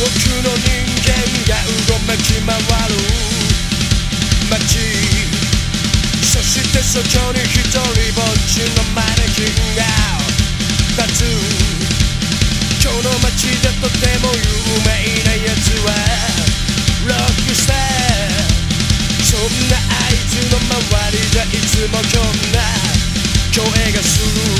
僕の人間がうごめき回る。街そしてそこに一人ぼっちのマネキンが立つ。この街でとても有名なやつはロックスター。そんなあいつの周りでいつもこんな。声がする。